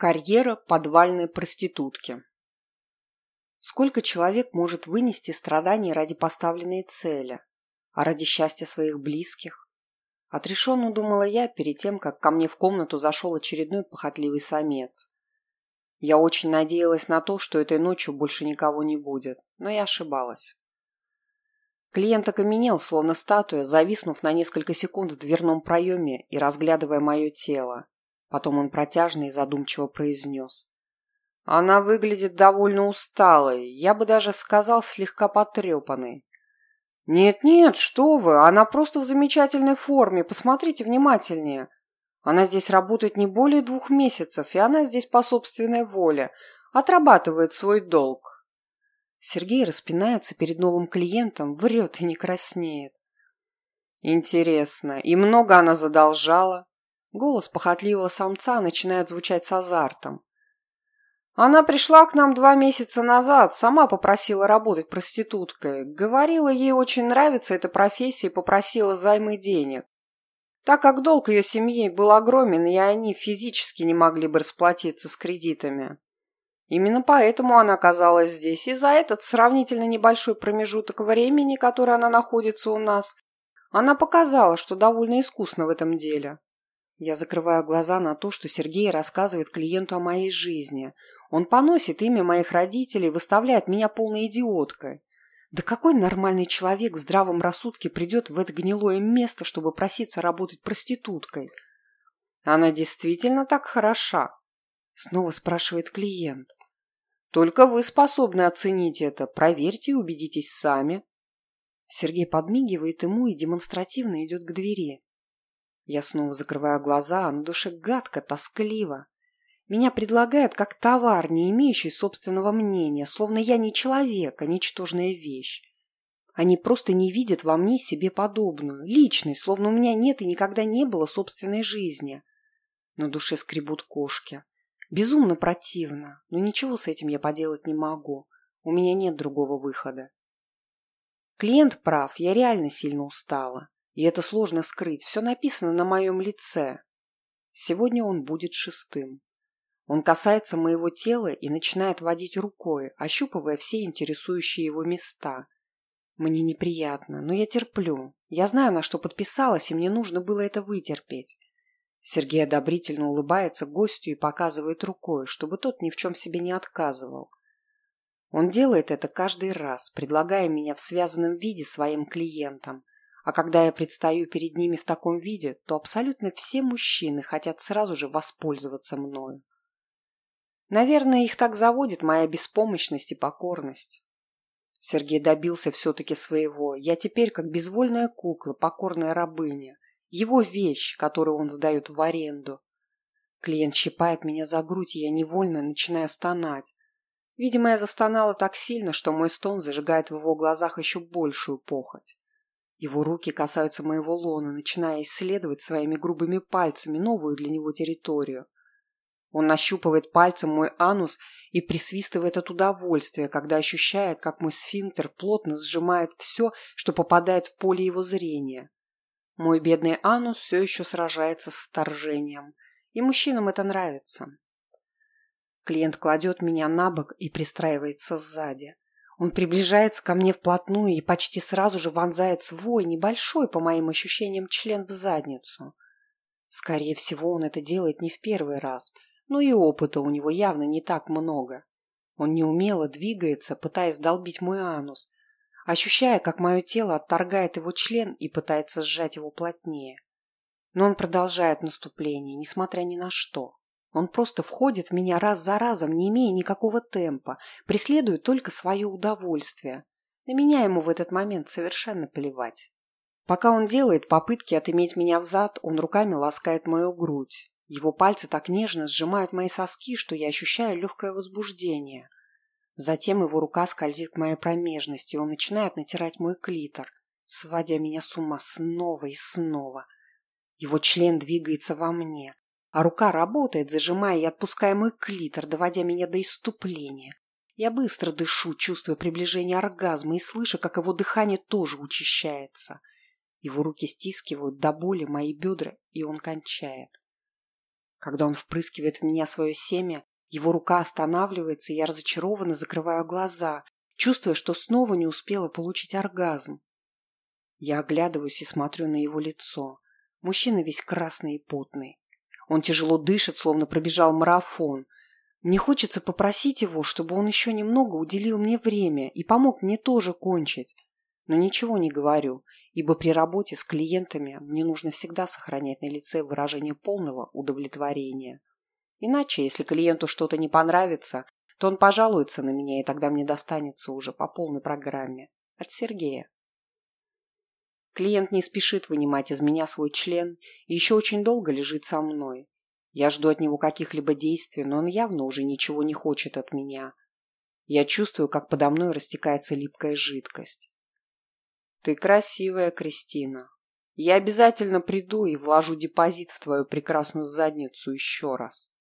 Карьера подвальной проститутки. Сколько человек может вынести страданий ради поставленной цели, а ради счастья своих близких? Отрешенно думала я перед тем, как ко мне в комнату зашел очередной похотливый самец. Я очень надеялась на то, что этой ночью больше никого не будет, но я ошибалась. Клиент окаменел, словно статуя, зависнув на несколько секунд в дверном проеме и разглядывая мое тело. Потом он протяжно и задумчиво произнес. Она выглядит довольно усталой, я бы даже сказал, слегка потрепанной. «Нет-нет, что вы, она просто в замечательной форме, посмотрите внимательнее. Она здесь работает не более двух месяцев, и она здесь по собственной воле, отрабатывает свой долг». Сергей распинается перед новым клиентом, врет и не краснеет. «Интересно, и много она задолжала?» Голос похотливого самца начинает звучать с азартом. Она пришла к нам два месяца назад, сама попросила работать проституткой. Говорила, ей очень нравится эта профессия и попросила займы денег. Так как долг ее семьи был огромен, и они физически не могли бы расплатиться с кредитами. Именно поэтому она оказалась здесь, и за этот сравнительно небольшой промежуток времени, который она находится у нас, она показала, что довольно искусна в этом деле. Я закрываю глаза на то, что Сергей рассказывает клиенту о моей жизни. Он поносит имя моих родителей, выставляет меня полной идиоткой. Да какой нормальный человек в здравом рассудке придет в это гнилое место, чтобы проситься работать проституткой? Она действительно так хороша? Снова спрашивает клиент. Только вы способны оценить это. Проверьте и убедитесь сами. Сергей подмигивает ему и демонстративно идет к двери. Я снова закрываю глаза, а на душе гадко, тоскливо. Меня предлагают как товар, не имеющий собственного мнения, словно я не человек, а ничтожная вещь. Они просто не видят во мне себе подобную, личной, словно у меня нет и никогда не было собственной жизни. На душе скребут кошки. Безумно противно, но ничего с этим я поделать не могу. У меня нет другого выхода. Клиент прав, я реально сильно устала. И это сложно скрыть, все написано на моем лице. Сегодня он будет шестым. Он касается моего тела и начинает водить рукой, ощупывая все интересующие его места. Мне неприятно, но я терплю. Я знаю, на что подписалась, и мне нужно было это вытерпеть. Сергей одобрительно улыбается гостю и показывает рукой, чтобы тот ни в чем себе не отказывал. Он делает это каждый раз, предлагая меня в связанном виде своим клиентам, а когда я предстаю перед ними в таком виде, то абсолютно все мужчины хотят сразу же воспользоваться мною. Наверное, их так заводит моя беспомощность и покорность. Сергей добился все-таки своего. Я теперь как безвольная кукла, покорная рабыня. Его вещь, которую он сдает в аренду. Клиент щипает меня за грудь, и я невольно начинаю стонать. Видимо, я застонала так сильно, что мой стон зажигает в его глазах еще большую похоть. Его руки касаются моего лона, начиная исследовать своими грубыми пальцами новую для него территорию. Он нащупывает пальцем мой анус и присвистывает от удовольствия, когда ощущает, как мой сфинктер плотно сжимает все, что попадает в поле его зрения. Мой бедный анус все еще сражается с вторжением, и мужчинам это нравится. Клиент кладет меня на бок и пристраивается сзади. Он приближается ко мне вплотную и почти сразу же вонзает свой, небольшой, по моим ощущениям, член в задницу. Скорее всего, он это делает не в первый раз, но и опыта у него явно не так много. Он неумело двигается, пытаясь долбить мой анус, ощущая, как мое тело отторгает его член и пытается сжать его плотнее. Но он продолжает наступление, несмотря ни на что. Он просто входит в меня раз за разом, не имея никакого темпа, преследует только свое удовольствие. На меня ему в этот момент совершенно плевать. Пока он делает попытки отыметь меня взад, он руками ласкает мою грудь. Его пальцы так нежно сжимают мои соски, что я ощущаю легкое возбуждение. Затем его рука скользит к моей промежности, и он начинает натирать мой клитор, сводя меня с ума снова и снова. Его член двигается во мне, а рука работает, зажимая и отпуская мой клитор, доводя меня до иступления. Я быстро дышу, чувствуя приближение оргазма и слыша, как его дыхание тоже учащается. Его руки стискивают до боли мои бедра, и он кончает. Когда он впрыскивает в меня свое семя, его рука останавливается, и я разочарованно закрываю глаза, чувствуя, что снова не успела получить оргазм. Я оглядываюсь и смотрю на его лицо. Мужчина весь красный и потный. Он тяжело дышит, словно пробежал марафон. Мне хочется попросить его, чтобы он еще немного уделил мне время и помог мне тоже кончить. Но ничего не говорю, ибо при работе с клиентами мне нужно всегда сохранять на лице выражение полного удовлетворения. Иначе, если клиенту что-то не понравится, то он пожалуется на меня, и тогда мне достанется уже по полной программе. От Сергея. Клиент не спешит вынимать из меня свой член и еще очень долго лежит со мной. Я жду от него каких-либо действий, но он явно уже ничего не хочет от меня. Я чувствую, как подо мной растекается липкая жидкость. Ты красивая, Кристина. Я обязательно приду и вложу депозит в твою прекрасную задницу еще раз.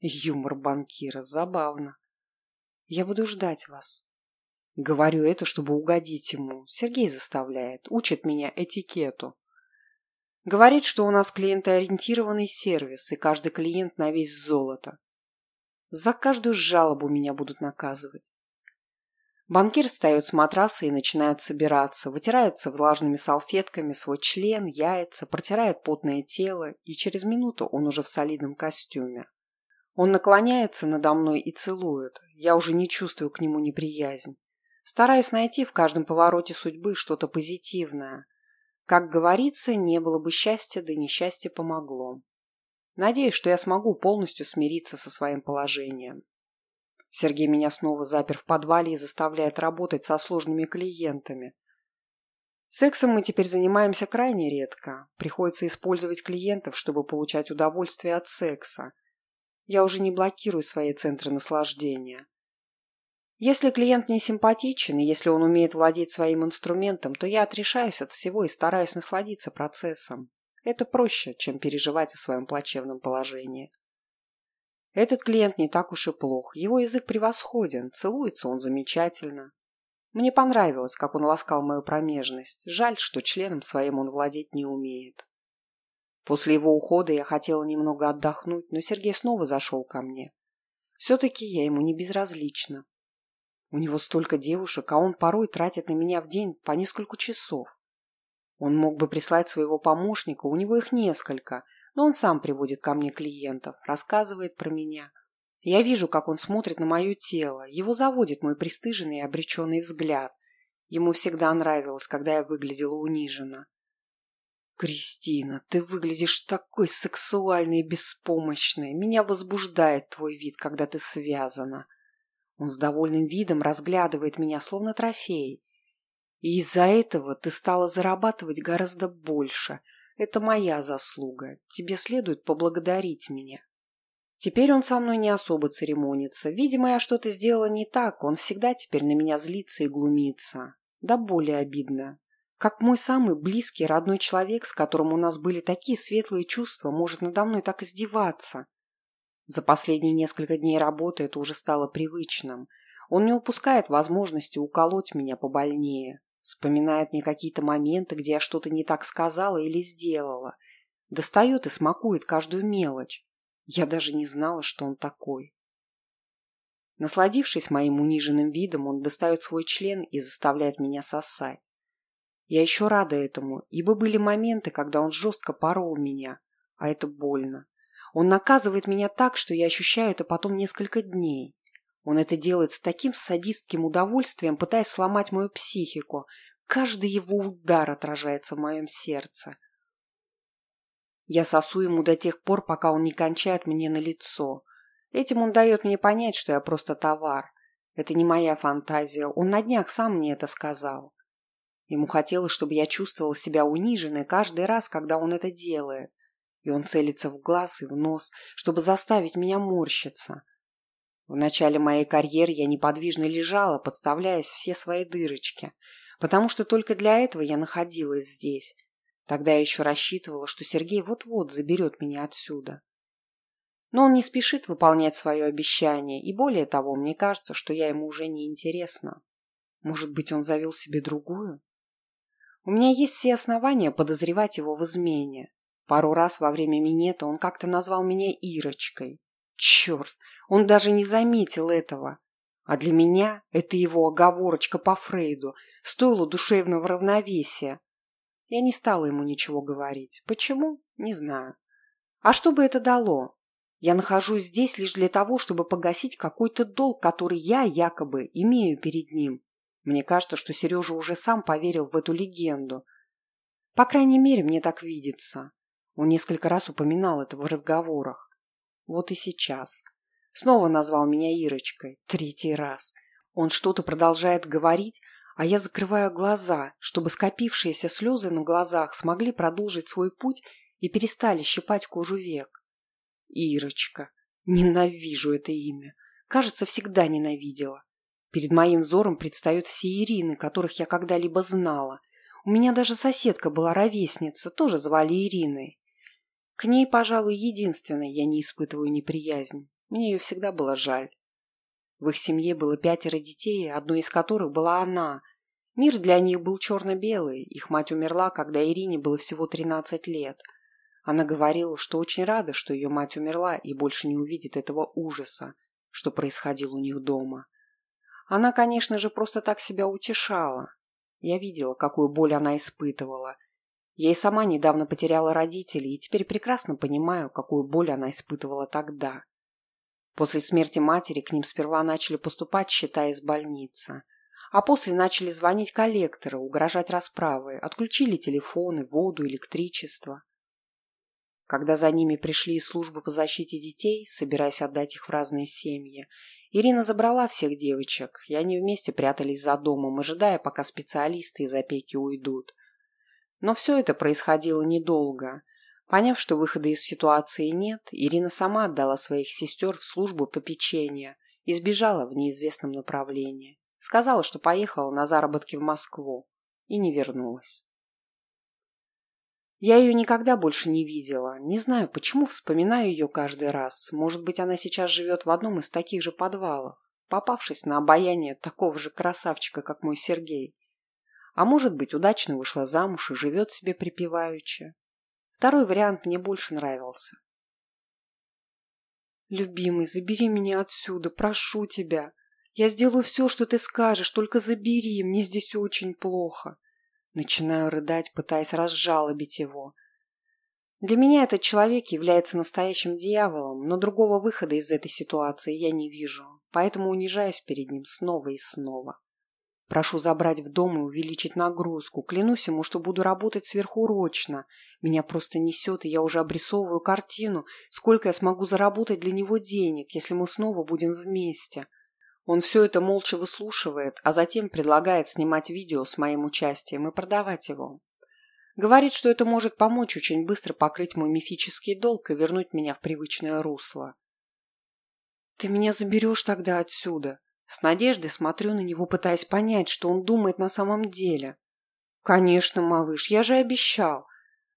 Юмор банкира, забавно. Я буду ждать вас. Говорю это, чтобы угодить ему. Сергей заставляет, учит меня этикету. Говорит, что у нас клиентоориентированный сервис, и каждый клиент на весь золото. За каждую жалобу меня будут наказывать. Банкир встает с матраса и начинает собираться, вытирается влажными салфетками свой член, яйца, протирает потное тело, и через минуту он уже в солидном костюме. Он наклоняется надо мной и целует. Я уже не чувствую к нему неприязнь. Стараюсь найти в каждом повороте судьбы что-то позитивное. Как говорится, не было бы счастья, да несчастье помогло. Надеюсь, что я смогу полностью смириться со своим положением. Сергей меня снова запер в подвале и заставляет работать со сложными клиентами. Сексом мы теперь занимаемся крайне редко. Приходится использовать клиентов, чтобы получать удовольствие от секса. Я уже не блокирую свои центры наслаждения. Если клиент мне симпатичен, и если он умеет владеть своим инструментом, то я отрешаюсь от всего и стараюсь насладиться процессом. Это проще, чем переживать о своем плачевном положении. Этот клиент не так уж и плох. Его язык превосходен, целуется он замечательно. Мне понравилось, как он ласкал мою промежность. Жаль, что членом своим он владеть не умеет. После его ухода я хотела немного отдохнуть, но Сергей снова зашел ко мне. Все-таки я ему не безразлична. У него столько девушек, а он порой тратит на меня в день по несколько часов. Он мог бы прислать своего помощника, у него их несколько – но он сам приводит ко мне клиентов, рассказывает про меня. Я вижу, как он смотрит на мое тело. Его заводит мой пристыженный и обреченный взгляд. Ему всегда нравилось, когда я выглядела униженно. «Кристина, ты выглядишь такой сексуальной и беспомощной. Меня возбуждает твой вид, когда ты связана». Он с довольным видом разглядывает меня, словно трофей. «И из-за этого ты стала зарабатывать гораздо больше. Это моя заслуга. Тебе следует поблагодарить меня. Теперь он со мной не особо церемонится. Видимо, я что-то сделала не так. Он всегда теперь на меня злится и глумится. Да более обидно. Как мой самый близкий родной человек, с которым у нас были такие светлые чувства, может надо мной так издеваться. За последние несколько дней работы это уже стало привычным. Он не упускает возможности уколоть меня побольнее. Вспоминает мне какие-то моменты, где я что-то не так сказала или сделала. Достает и смакует каждую мелочь. Я даже не знала, что он такой. Насладившись моим униженным видом, он достает свой член и заставляет меня сосать. Я еще рада этому, ибо были моменты, когда он жестко порол меня, а это больно. Он наказывает меня так, что я ощущаю это потом несколько дней. Он это делает с таким садистским удовольствием, пытаясь сломать мою психику. Каждый его удар отражается в моем сердце. Я сосу ему до тех пор, пока он не кончает мне на лицо. Этим он дает мне понять, что я просто товар. Это не моя фантазия. Он на днях сам мне это сказал. Ему хотелось, чтобы я чувствовала себя униженной каждый раз, когда он это делает. И он целится в глаз и в нос, чтобы заставить меня морщиться. В начале моей карьеры я неподвижно лежала, подставляясь все свои дырочки, потому что только для этого я находилась здесь. Тогда я еще рассчитывала, что Сергей вот-вот заберет меня отсюда. Но он не спешит выполнять свое обещание, и более того, мне кажется, что я ему уже не интересна. Может быть, он завел себе другую? У меня есть все основания подозревать его в измене. Пару раз во время минета он как-то назвал меня Ирочкой. Черт, он даже не заметил этого. А для меня это его оговорочка по Фрейду стоила душевного равновесия. Я не стала ему ничего говорить. Почему? Не знаю. А что бы это дало? Я нахожусь здесь лишь для того, чтобы погасить какой-то долг, который я якобы имею перед ним. Мне кажется, что Сережа уже сам поверил в эту легенду. По крайней мере, мне так видится. Он несколько раз упоминал это в разговорах. Вот и сейчас. Снова назвал меня Ирочкой. Третий раз. Он что-то продолжает говорить, а я закрываю глаза, чтобы скопившиеся слезы на глазах смогли продолжить свой путь и перестали щипать кожу век. Ирочка. Ненавижу это имя. Кажется, всегда ненавидела. Перед моим взором предстают все Ирины, которых я когда-либо знала. У меня даже соседка была ровесница, тоже звали Ириной. К ней, пожалуй, единственной я не испытываю неприязнь. Мне ее всегда было жаль. В их семье было пятеро детей, одной из которых была она. Мир для них был черно-белый. Их мать умерла, когда Ирине было всего 13 лет. Она говорила, что очень рада, что ее мать умерла и больше не увидит этого ужаса, что происходило у них дома. Она, конечно же, просто так себя утешала. Я видела, какую боль она испытывала. Я и сама недавно потеряла родителей, и теперь прекрасно понимаю, какую боль она испытывала тогда. После смерти матери к ним сперва начали поступать счета из больницы. А после начали звонить коллекторы, угрожать расправой, отключили телефоны, воду, электричество. Когда за ними пришли из службы по защите детей, собираясь отдать их в разные семьи, Ирина забрала всех девочек, и они вместе прятались за домом, ожидая, пока специалисты из опеки уйдут. Но все это происходило недолго. Поняв, что выхода из ситуации нет, Ирина сама отдала своих сестер в службу попечения и сбежала в неизвестном направлении. Сказала, что поехала на заработки в Москву и не вернулась. Я ее никогда больше не видела. Не знаю, почему вспоминаю ее каждый раз. Может быть, она сейчас живет в одном из таких же подвалов, попавшись на обаяние такого же красавчика, как мой Сергей. А может быть, удачно вышла замуж и живет себе припеваючи. Второй вариант мне больше нравился. «Любимый, забери меня отсюда, прошу тебя. Я сделаю все, что ты скажешь, только забери, мне здесь очень плохо. Начинаю рыдать, пытаясь разжалобить его. Для меня этот человек является настоящим дьяволом, но другого выхода из этой ситуации я не вижу, поэтому унижаюсь перед ним снова и снова. Прошу забрать в дом и увеличить нагрузку. Клянусь ему, что буду работать сверхурочно. Меня просто несет, и я уже обрисовываю картину, сколько я смогу заработать для него денег, если мы снова будем вместе. Он все это молча выслушивает, а затем предлагает снимать видео с моим участием и продавать его. Говорит, что это может помочь очень быстро покрыть мой мифический долг и вернуть меня в привычное русло. «Ты меня заберешь тогда отсюда?» С надеждой смотрю на него, пытаясь понять, что он думает на самом деле. «Конечно, малыш, я же обещал.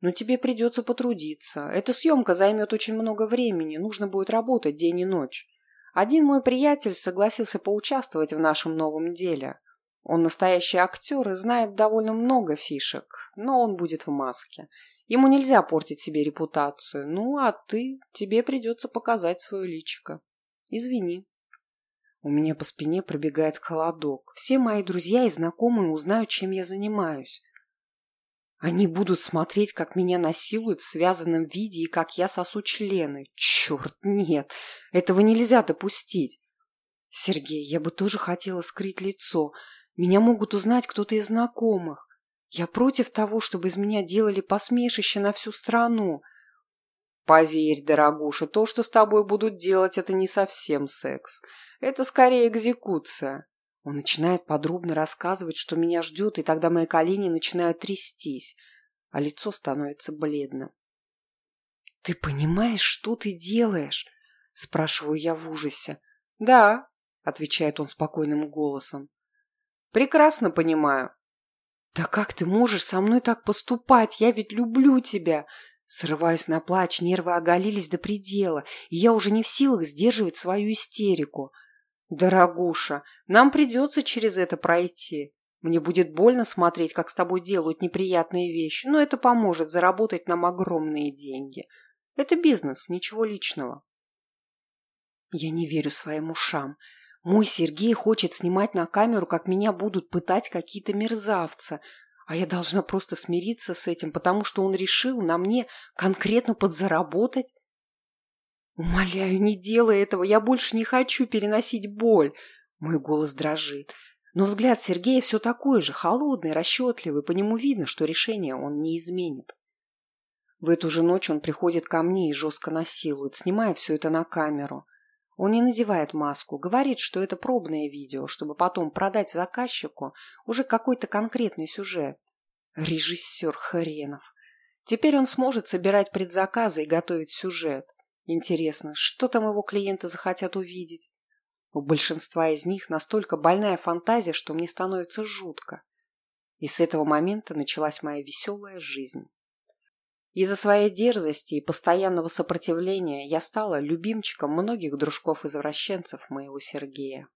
Но тебе придется потрудиться. Эта съемка займет очень много времени, нужно будет работать день и ночь. Один мой приятель согласился поучаствовать в нашем новом деле. Он настоящий актер и знает довольно много фишек, но он будет в маске. Ему нельзя портить себе репутацию. Ну, а ты, тебе придется показать свое личико. Извини. У меня по спине пробегает холодок. Все мои друзья и знакомые узнают, чем я занимаюсь. Они будут смотреть, как меня насилуют в связанном виде и как я сосу члены. Черт, нет, этого нельзя допустить. Сергей, я бы тоже хотела скрыть лицо. Меня могут узнать кто-то из знакомых. Я против того, чтобы из меня делали посмешище на всю страну. Поверь, дорогуша, то, что с тобой будут делать, это не совсем секс. Это скорее экзекуция. Он начинает подробно рассказывать, что меня ждет, и тогда мои колени начинают трястись, а лицо становится бледным. «Ты понимаешь, что ты делаешь?» – спрашиваю я в ужасе. «Да», – отвечает он спокойным голосом. «Прекрасно понимаю». «Да как ты можешь со мной так поступать? Я ведь люблю тебя!» Срываюсь на плач, нервы оголились до предела, и я уже не в силах сдерживать свою истерику. «Дорогуша, нам придется через это пройти. Мне будет больно смотреть, как с тобой делают неприятные вещи, но это поможет заработать нам огромные деньги. Это бизнес, ничего личного. Я не верю своим ушам. Мой Сергей хочет снимать на камеру, как меня будут пытать какие-то мерзавцы, а я должна просто смириться с этим, потому что он решил на мне конкретно подзаработать. Умоляю, не делай этого, я больше не хочу переносить боль. Мой голос дрожит. Но взгляд Сергея все такой же, холодный, расчетливый, по нему видно, что решение он не изменит. В эту же ночь он приходит ко мне и жестко насилует, снимая все это на камеру. Он не надевает маску, говорит, что это пробное видео, чтобы потом продать заказчику уже какой-то конкретный сюжет. Режиссер хренов. Теперь он сможет собирать предзаказы и готовить сюжет. Интересно, что там его клиенты захотят увидеть? У большинства из них настолько больная фантазия, что мне становится жутко. И с этого момента началась моя веселая жизнь. Из-за своей дерзости и постоянного сопротивления я стала любимчиком многих дружков-извращенцев моего Сергея.